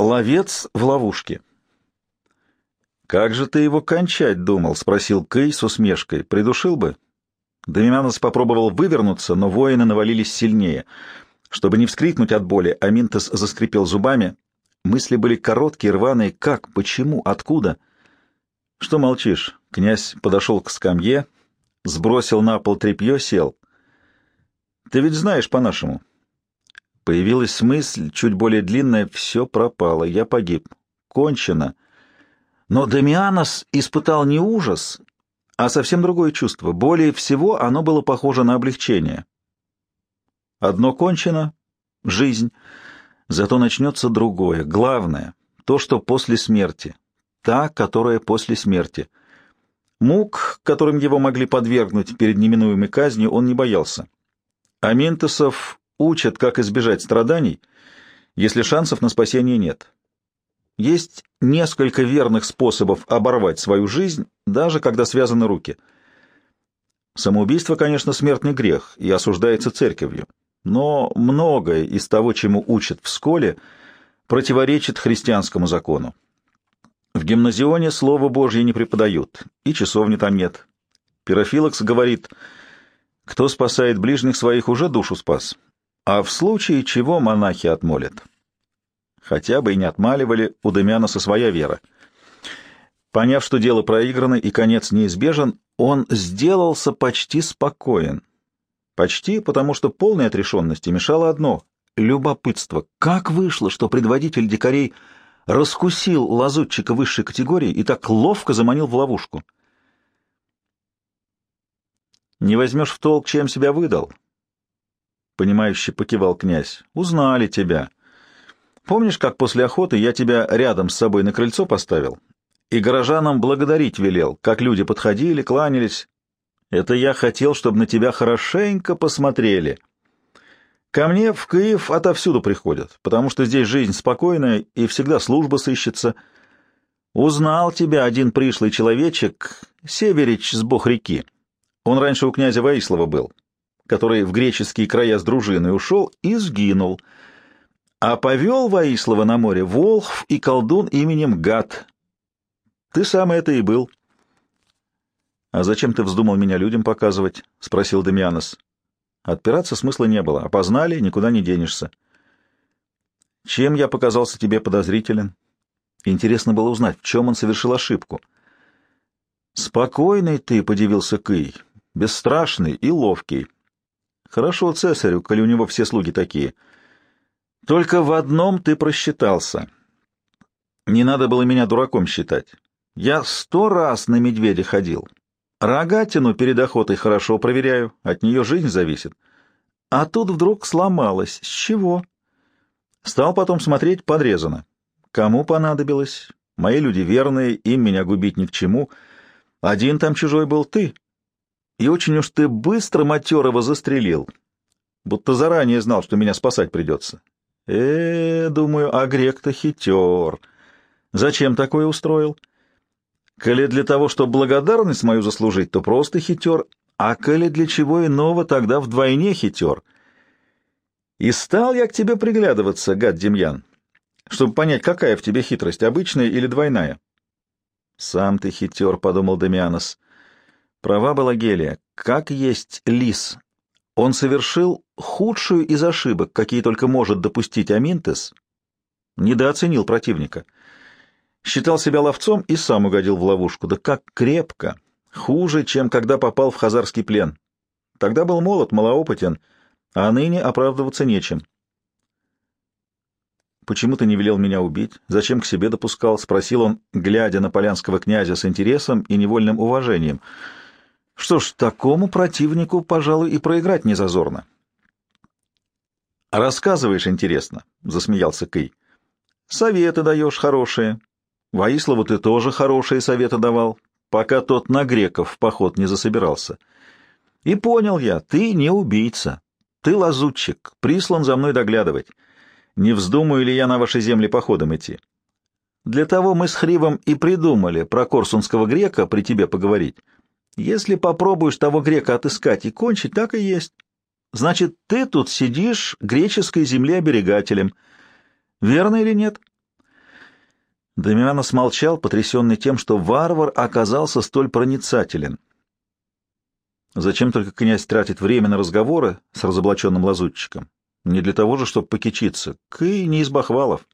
Ловец в ловушке. «Как же ты его кончать думал?» — спросил Кей с усмешкой. «Придушил бы?» Доминанос попробовал вывернуться, но воины навалились сильнее. Чтобы не вскрикнуть от боли, Аминтес заскрипел зубами. Мысли были короткие, рваные. Как? Почему? Откуда? Что молчишь? Князь подошел к скамье, сбросил на пол тряпье, сел. Ты ведь знаешь по-нашему. Появилась мысль, чуть более длинная, все пропало, я погиб. Кончено. Но Дамианос испытал не ужас, а совсем другое чувство. Более всего оно было похоже на облегчение. Одно кончено — жизнь, зато начнется другое, главное, то, что после смерти, та, которая после смерти. Мук, которым его могли подвергнуть перед неминуемой казнью, он не боялся. Аминтесов учат, как избежать страданий, если шансов на спасение нет. Есть несколько верных способов оборвать свою жизнь, даже когда связаны руки. Самоубийство, конечно, смертный грех и осуждается церковью, но многое из того, чему учат в школе, противоречит христианскому закону. В гимназионе Слово Божье не преподают, и часовни там нет. Пирофилакс говорит, кто спасает ближних своих, уже душу спас, а в случае чего монахи отмолят хотя бы и не отмаливали у Демяноса своя вера. Поняв, что дело проиграно и конец неизбежен, он сделался почти спокоен. Почти, потому что полной отрешенности мешало одно — любопытство. Как вышло, что предводитель дикарей раскусил лазутчика высшей категории и так ловко заманил в ловушку? «Не возьмешь в толк, чем себя выдал?» Понимающе покивал князь. «Узнали тебя». Помнишь, как после охоты я тебя рядом с собой на крыльцо поставил? И горожанам благодарить велел, как люди подходили, кланялись. Это я хотел, чтобы на тебя хорошенько посмотрели. Ко мне в Киев отовсюду приходят, потому что здесь жизнь спокойная и всегда служба сыщется. Узнал тебя один пришлый человечек, Северич с бог реки. Он раньше у князя Воислова был, который в греческие края с дружиной ушел и сгинул — а повел Воислова на море Волхв и колдун именем Гад. Ты сам это и был. — А зачем ты вздумал меня людям показывать? — спросил Демианос. Отпираться смысла не было. Опознали, никуда не денешься. — Чем я показался тебе подозрителен? Интересно было узнать, в чем он совершил ошибку. — Спокойный ты, — подивился Кый, — бесстрашный и ловкий. Хорошо цесарю, коли у него все слуги такие — только в одном ты просчитался. Не надо было меня дураком считать. Я сто раз на медведя ходил. Рогатину перед охотой хорошо проверяю, от нее жизнь зависит. А тут вдруг сломалась. С чего? Стал потом смотреть подрезано. Кому понадобилось? Мои люди верные, им меня губить ни к чему. Один там чужой был ты. И очень уж ты быстро матерого застрелил, будто заранее знал, что меня спасать придется. Э, думаю, а грек-то хитер. Зачем такое устроил? Коли для того, чтобы благодарность мою заслужить, то просто хитер, а коли для чего иного, тогда вдвойне хитер. И стал я к тебе приглядываться, гад Демьян, чтобы понять, какая в тебе хитрость, обычная или двойная. Сам ты хитер, — подумал Демианос. Права была Гелия. Как есть лис, он совершил худшую из ошибок, какие только может допустить Аминтес, недооценил противника. Считал себя ловцом и сам угодил в ловушку. Да как крепко! Хуже, чем когда попал в хазарский плен. Тогда был молод, малоопытен, а ныне оправдываться нечем. «Почему ты не велел меня убить? Зачем к себе допускал?» — спросил он, глядя на полянского князя с интересом и невольным уважением — что ж, такому противнику, пожалуй, и проиграть не зазорно. «Рассказываешь интересно», — засмеялся Кый. «Советы даешь хорошие. Воислову ты тоже хорошие советы давал, пока тот на греков в поход не засобирался. И понял я, ты не убийца. Ты лазутчик, прислан за мной доглядывать. Не вздумаю ли я на ваши земли походом идти? Для того мы с Хривом и придумали про корсунского грека при тебе поговорить». Если попробуешь того грека отыскать и кончить, так и есть. Значит, ты тут сидишь греческой земли оберегателем. Верно или нет? Дамиана смолчал, потрясенный тем, что варвар оказался столь проницателен. Зачем только князь тратит время на разговоры с разоблаченным лазутчиком? Не для того же, чтобы покичиться. Кы не из бахвалов.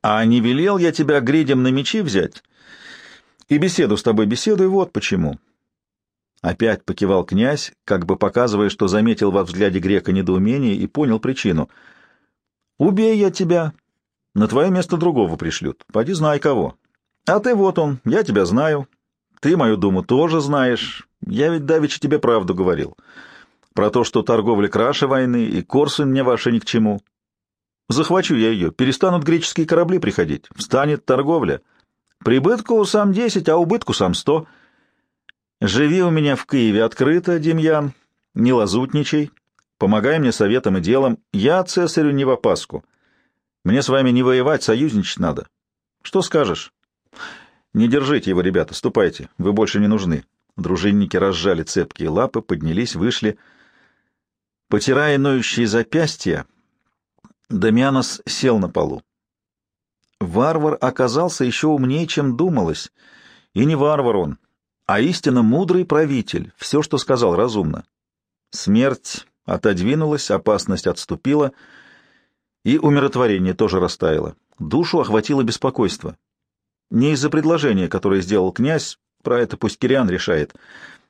А не велел я тебя гридем на мечи взять? И беседу с тобой беседуй вот почему. Опять покивал князь, как бы показывая, что заметил во взгляде грека недоумение и понял причину. «Убей я тебя, на твое место другого пришлют. Пойди знай кого. А ты вот он, я тебя знаю. Ты мою думу тоже знаешь. Я ведь давеча тебе правду говорил. Про то, что торговля краше войны и курсы мне ваши ни к чему. Захвачу я ее, перестанут греческие корабли приходить, встанет торговля. Прибытку сам десять, а убытку сам сто. Живи у меня в Киеве открыто, Демьян, не лазутничай, помогай мне советом и делом. Я цесарю не в опаску. Мне с вами не воевать, союзничать надо. Что скажешь? Не держите его, ребята, ступайте, вы больше не нужны. Дружинники разжали цепкие лапы, поднялись, вышли. Потирая ноющие запястья, Дамианос сел на полу. Варвар оказался еще умнее, чем думалось. И не варвар он, а истинно мудрый правитель, все, что сказал, разумно. Смерть отодвинулась, опасность отступила, и умиротворение тоже растаяло. Душу охватило беспокойство. Не из-за предложения, которое сделал князь, про это пусть Кириан решает.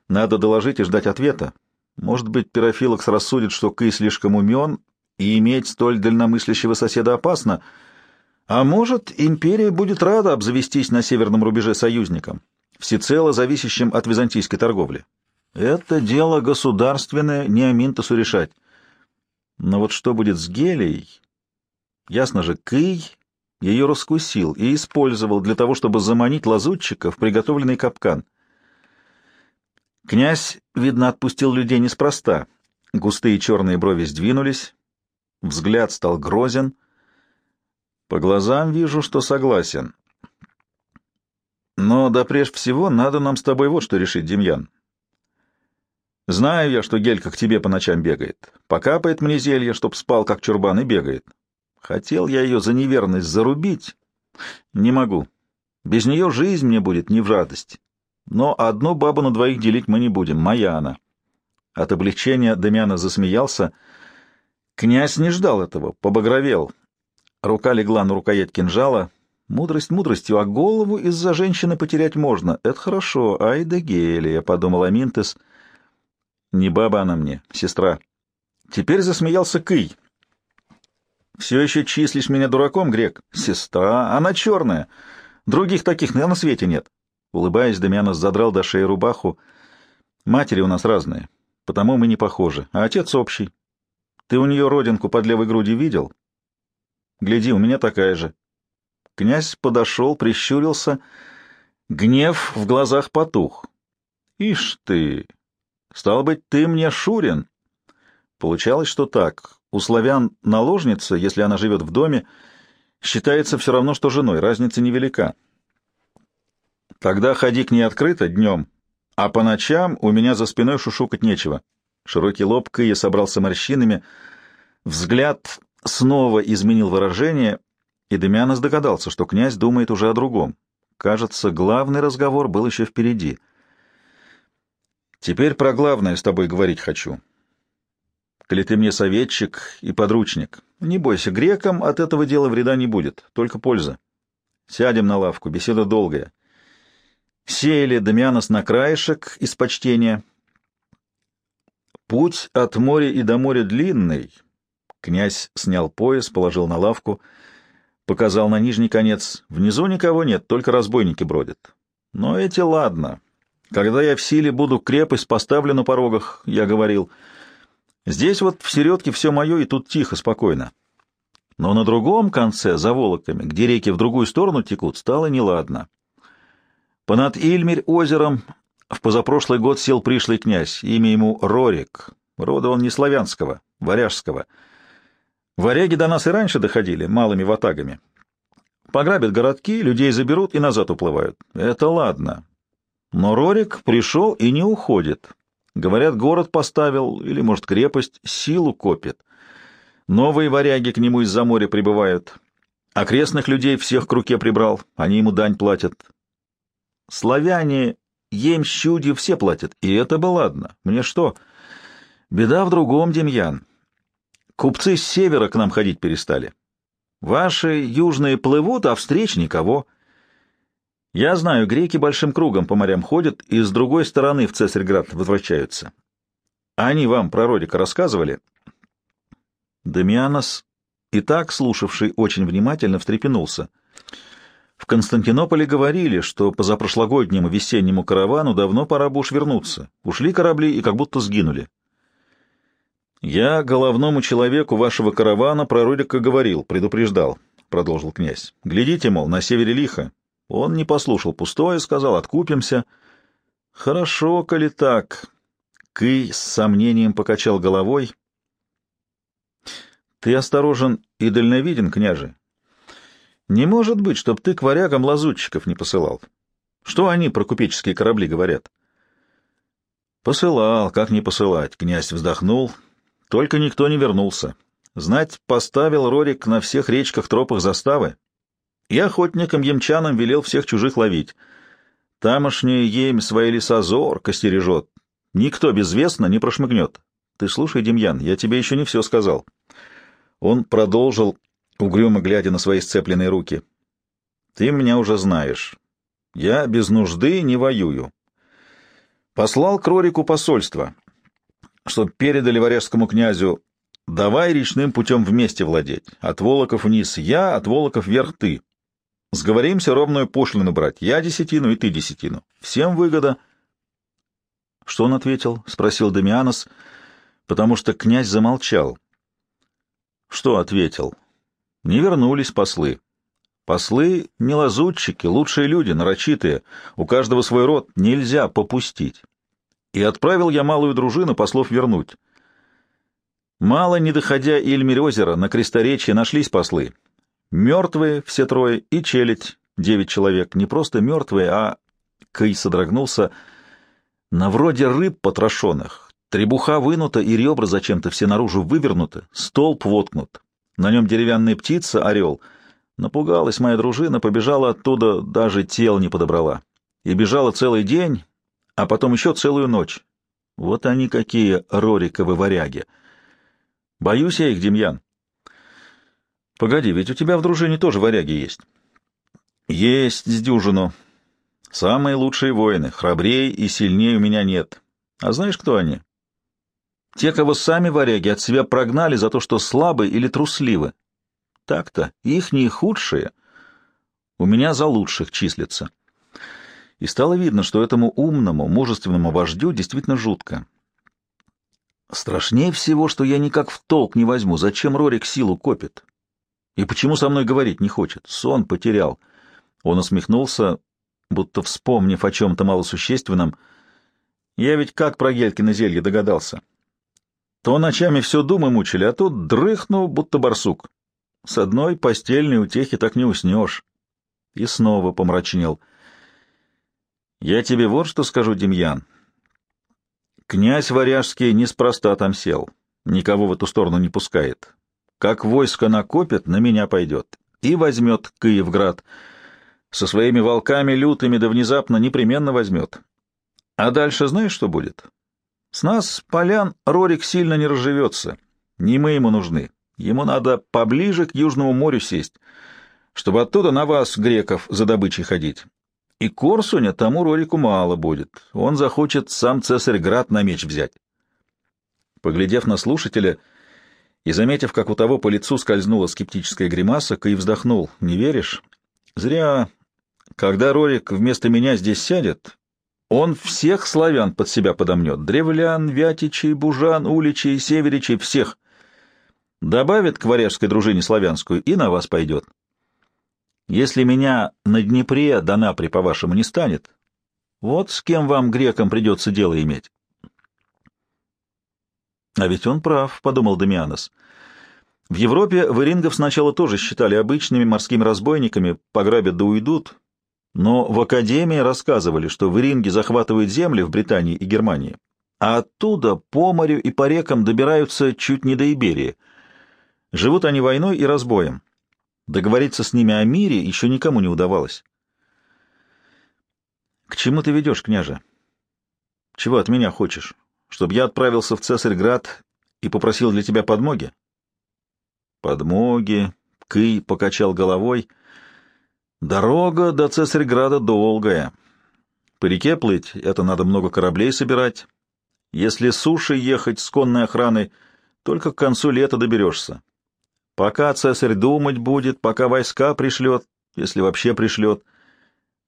Надо доложить и ждать ответа. Может быть, Пирофилокс рассудит, что Кый слишком умен, и иметь столь дальномыслящего соседа опасно, а может, империя будет рада обзавестись на северном рубеже союзником всецело зависящим от византийской торговли. Это дело государственное, не Аминтосу решать. Но вот что будет с Гелией? Ясно же, Кый ее раскусил и использовал для того, чтобы заманить лазутчика в приготовленный капкан. Князь, видно, отпустил людей неспроста. Густые черные брови сдвинулись, взгляд стал грозен. По глазам вижу, что согласен. Но да прежде всего надо нам с тобой вот что решить, Демьян. Знаю я, что Гелька к тебе по ночам бегает. Покапает мне зелье, чтоб спал, как чурбан, и бегает. Хотел я ее за неверность зарубить. Не могу. Без нее жизнь мне будет не в радость. Но одну бабу на двоих делить мы не будем, моя она. От облегчения Демьяна засмеялся. Князь не ждал этого, побагровел. Рука легла на рукоять кинжала — Мудрость мудростью, а голову из-за женщины потерять можно. Это хорошо. Ай да гелия, — подумал Аминтес. Не баба она мне, сестра. Теперь засмеялся Кый. Все еще числишь меня дураком, грек? Сестра, она черная. Других таких на свете нет. Улыбаясь, Дамианос задрал до шеи рубаху. Матери у нас разные, потому мы не похожи, а отец общий. Ты у нее родинку под левой грудью видел? Гляди, у меня такая же. Князь подошел, прищурился. Гнев в глазах потух. «Ишь ты! Стал быть, ты мне Шурин!» Получалось, что так. У славян наложница, если она живет в доме, считается все равно, что женой, разница невелика. Тогда ходи к ней открыто днем, а по ночам у меня за спиной шушукать нечего. Широкий лоб Кыя собрался морщинами, взгляд снова изменил выражение, и Демианос догадался, что князь думает уже о другом. Кажется, главный разговор был еще впереди. «Теперь про главное с тобой говорить хочу. Коли ты мне советчик и подручник, не бойся, грекам от этого дела вреда не будет, только польза. Сядем на лавку, беседа долгая». Сеяли Демианос на краешек из почтения. Путь от моря и до моря длинный. Князь снял пояс, положил на лавку — Показал на нижний конец. Внизу никого нет, только разбойники бродят. Но эти ладно. Когда я в силе буду крепость поставлю на порогах, я говорил. Здесь вот в середке все мое, и тут тихо, спокойно. Но на другом конце, за волоками, где реки в другую сторону текут, стало неладно. Понад Ильмерь озером в позапрошлый год сел пришлый князь, имя ему Рорик. Рода он не славянского, варяжского — Варяги до нас и раньше доходили, малыми ватагами. Пограбят городки, людей заберут и назад уплывают. Это ладно. Но Рорик пришел и не уходит. Говорят, город поставил, или, может, крепость, силу копит. Новые варяги к нему из-за моря прибывают. Окрестных людей всех к руке прибрал, они ему дань платят. Славяне, емщуди все платят, и это бы ладно. Мне что? Беда в другом, Демьян. Купцы с севера к нам ходить перестали. Ваши южные плывут, а встреч никого. Я знаю, греки большим кругом по морям ходят и с другой стороны в Цесарьград возвращаются. Они вам про Родика рассказывали? Дамианос, и так слушавший очень внимательно, встрепенулся. В Константинополе говорили, что по запрошлогоднему весеннему каравану давно пора бы уж вернуться. Ушли корабли и как будто сгинули. «Я головному человеку вашего каравана про Родика говорил, предупреждал», — продолжил князь. «Глядите, мол, на севере лихо». Он не послушал пустое, сказал, откупимся. «Хорошо, коли так». Кый с сомнением покачал головой. «Ты осторожен и дальновиден, княже. Не может быть, чтоб ты к варягам лазутчиков не посылал. Что они про купеческие корабли говорят?» «Посылал, как не посылать?» — князь вздохнул — только никто не вернулся. Знать, поставил Рорик на всех речках-тропах заставы. И охотникам-емчанам велел всех чужих ловить. Тамошняя ем свои леса зорко стережет. Никто безвестно не прошмыгнет. Ты слушай, Демьян, я тебе еще не все сказал. Он продолжил, угрюмо глядя на свои сцепленные руки. Ты меня уже знаешь. Я без нужды не воюю. Послал к Рорику посольство — чтоб передали варяжскому князю «давай речным путем вместе владеть, от Волоков вниз я, от Волоков вверх ты. Сговоримся ровную пошлину брать, я десятину и ты десятину. Всем выгода». «Что он ответил?» — спросил Дамианос, потому что князь замолчал. «Что ответил?» «Не вернулись послы». Послы не лазутчики, лучшие люди, нарочитые, у каждого свой род, нельзя попустить и отправил я малую дружину послов вернуть. Мало не доходя Ильмерь озера, на кресторечье нашлись послы. Мертвые все трое и челядь, девять человек, не просто мертвые, а... Кый содрогнулся. На вроде рыб потрошенных. Требуха вынута и ребра зачем-то все наружу вывернуты, столб воткнут. На нем деревянная птица, орел. Напугалась моя дружина, побежала оттуда, даже тел не подобрала. И бежала целый день, а потом еще целую ночь. Вот они какие рориковы варяги. Боюсь я их, Демьян. Погоди, ведь у тебя в дружине тоже варяги есть. Есть с дюжину. Самые лучшие воины, храбрее и сильнее у меня нет. А знаешь, кто они? Те, кого сами варяги от себя прогнали за то, что слабы или трусливы. Так-то, их не худшие. У меня за лучших числятся и стало видно, что этому умному, мужественному вождю действительно жутко. Страшнее всего, что я никак в толк не возьму, зачем Рорик силу копит. И почему со мной говорить не хочет? Сон потерял. Он усмехнулся, будто вспомнив о чем-то малосущественном. Я ведь как про Гелькино зелье догадался. То ночами все думы мучили, а тут дрыхну, будто барсук. С одной постельной утехи так не уснешь. И снова помрачнел. Я тебе вот что скажу, Демьян. Князь Варяжский неспроста там сел, никого в эту сторону не пускает. Как войско накопит, на меня пойдет и возьмет Киевград. Со своими волками лютыми да внезапно непременно возьмет. А дальше знаешь, что будет? С нас, полян, Рорик сильно не разживется. Не мы ему нужны. Ему надо поближе к Южному морю сесть, чтобы оттуда на вас, греков, за добычей ходить. И Корсуня тому Рорику мало будет. Он захочет сам Цесарь-град на меч взять. Поглядев на слушателя и заметив, как у того по лицу скользнула скептическая гримаса, Кай вздохнул. «Не веришь? Зря. Когда Рорик вместо меня здесь сядет, он всех славян под себя подомнет. Древлян, Вятичей, Бужан, Уличей, Северичей, всех. Добавит к варяжской дружине славянскую и на вас пойдет. Если меня на Днепре до Напри, по-вашему, не станет, вот с кем вам, грекам, придется дело иметь. А ведь он прав, — подумал Дамианос. В Европе варингов сначала тоже считали обычными морскими разбойниками, пограбят да уйдут, но в Академии рассказывали, что варинги захватывают земли в Британии и Германии, а оттуда по морю и по рекам добираются чуть не до Иберии. Живут они войной и разбоем. Договориться с ними о мире еще никому не удавалось. К чему ты ведешь, княже? Чего от меня хочешь? Чтобы я отправился в Цесарьград и попросил для тебя подмоги? Подмоги. Кый покачал головой. Дорога до Цесарьграда долгая. По реке плыть — это надо много кораблей собирать. Если суши ехать с конной охраной, только к концу лета доберешься. Пока цесарь думать будет, пока войска пришлет, если вообще пришлет.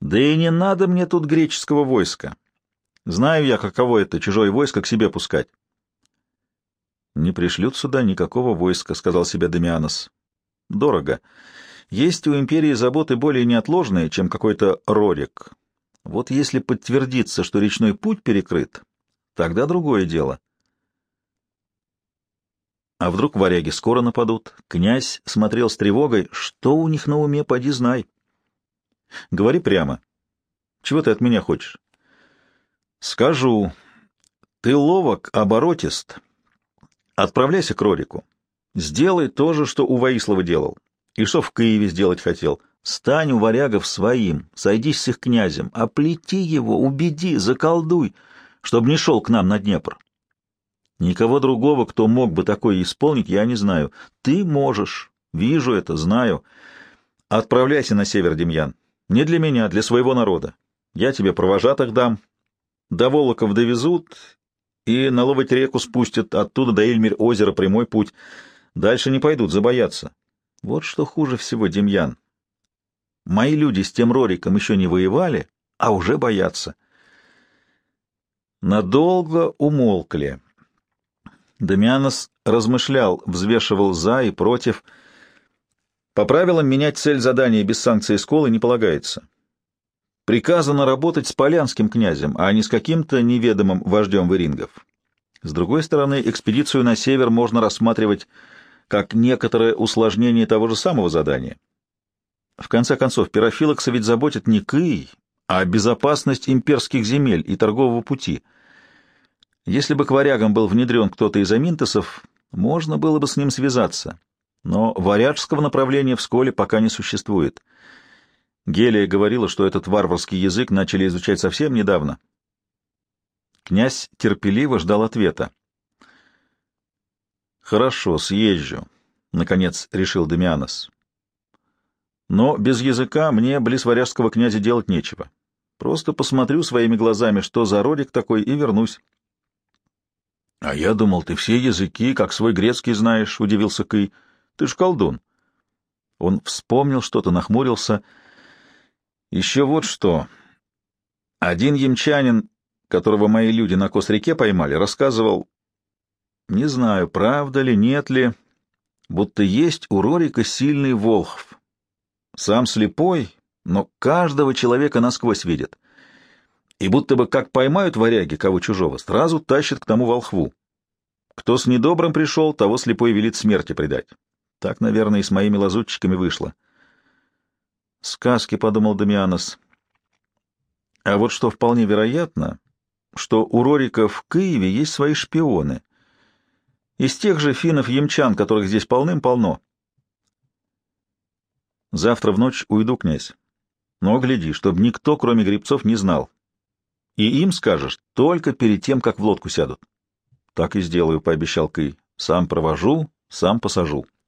Да и не надо мне тут греческого войска. Знаю я, каково это, чужое войско к себе пускать. — Не пришлют сюда никакого войска, — сказал себе Демианос. — Дорого. Есть у империи заботы более неотложные, чем какой-то Рорик. Вот если подтвердится, что речной путь перекрыт, тогда другое дело. А вдруг варяги скоро нападут? Князь смотрел с тревогой. Что у них на уме, поди знай. Говори прямо. Чего ты от меня хочешь? Скажу. Ты ловок, оборотист. Отправляйся к Рорику. Сделай то же, что у Воислова делал. И что в Киеве сделать хотел. Стань у варягов своим, сойдись с их князем, оплети его, убеди, заколдуй, чтобы не шел к нам на Днепр. Никого другого, кто мог бы такое исполнить, я не знаю. Ты можешь. Вижу это, знаю. Отправляйся на север, Демьян. Не для меня, для своего народа. Я тебе провожатых дам. До Волоков довезут и на Ловоть реку спустят, оттуда до Эльмирь озера прямой путь. Дальше не пойдут, забоятся. Вот что хуже всего, Демьян. Мои люди с тем Рориком еще не воевали, а уже боятся. Надолго умолкли. Дамианос размышлял, взвешивал «за» и «против». По правилам, менять цель задания без санкции школы не полагается. Приказано работать с полянским князем, а не с каким-то неведомым вождем варингов. С другой стороны, экспедицию на север можно рассматривать как некоторое усложнение того же самого задания. В конце концов, пирофилокса ведь заботит не Кый, а безопасность имперских земель и торгового пути. Если бы к варягам был внедрен кто-то из аминтесов, можно было бы с ним связаться. Но варяжского направления в школе пока не существует. Гелия говорила, что этот варварский язык начали изучать совсем недавно. Князь терпеливо ждал ответа. «Хорошо, съезжу», — наконец решил Демианос. «Но без языка мне близ варяжского князя делать нечего. Просто посмотрю своими глазами, что за родик такой, и вернусь». «А я думал, ты все языки, как свой грецкий знаешь», — удивился Кый. «Ты ж колдун». Он вспомнил что-то, нахмурился. «Еще вот что. Один ямчанин, которого мои люди на Кос-реке поймали, рассказывал, не знаю, правда ли, нет ли, будто есть у Рорика сильный волхв. Сам слепой, но каждого человека насквозь видит. И будто бы как поймают варяги кого чужого, сразу тащат к тому волхву. Кто с недобрым пришел, того слепой велит смерти предать. Так, наверное, и с моими лазутчиками вышло. Сказки, — подумал Дамианос. А вот что вполне вероятно, что у Рорика в Киеве есть свои шпионы — из тех же финнов-ямчан, которых здесь полным-полно. Завтра в ночь уйду, князь. Но гляди, чтобы никто, кроме грибцов, не знал. И им скажешь только перед тем, как в лодку сядут. Так и сделаю, — пообещал Кый. Сам провожу, сам посажу.